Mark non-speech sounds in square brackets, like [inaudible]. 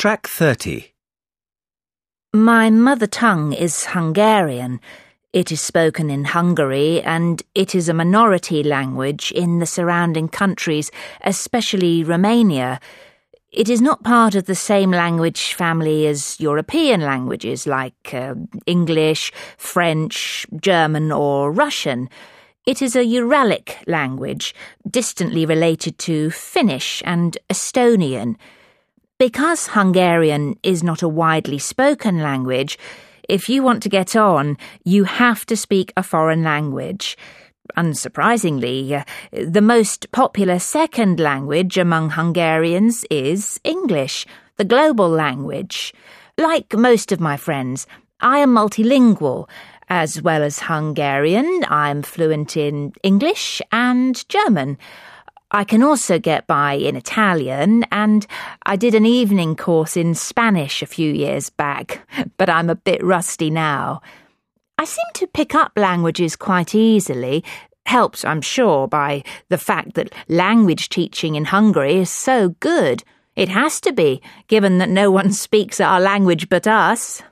Track 30. My mother tongue is Hungarian. It is spoken in Hungary and it is a minority language in the surrounding countries, especially Romania. It is not part of the same language family as European languages like uh, English, French, German, or Russian. It is a Uralic language, distantly related to Finnish and Estonian. Because Hungarian is not a widely spoken language, if you want to get on, you have to speak a foreign language. Unsurprisingly, uh, the most popular second language among Hungarians is English, the global language. Like most of my friends, I am multilingual. As well as Hungarian, I'm fluent in English and German. I can also get by in Italian, and I did an evening course in Spanish a few years back, [laughs] but I'm a bit rusty now. I seem to pick up languages quite easily, helped, I'm sure, by the fact that language teaching in Hungary is so good. It has to be, given that no one [laughs] speaks our language but us.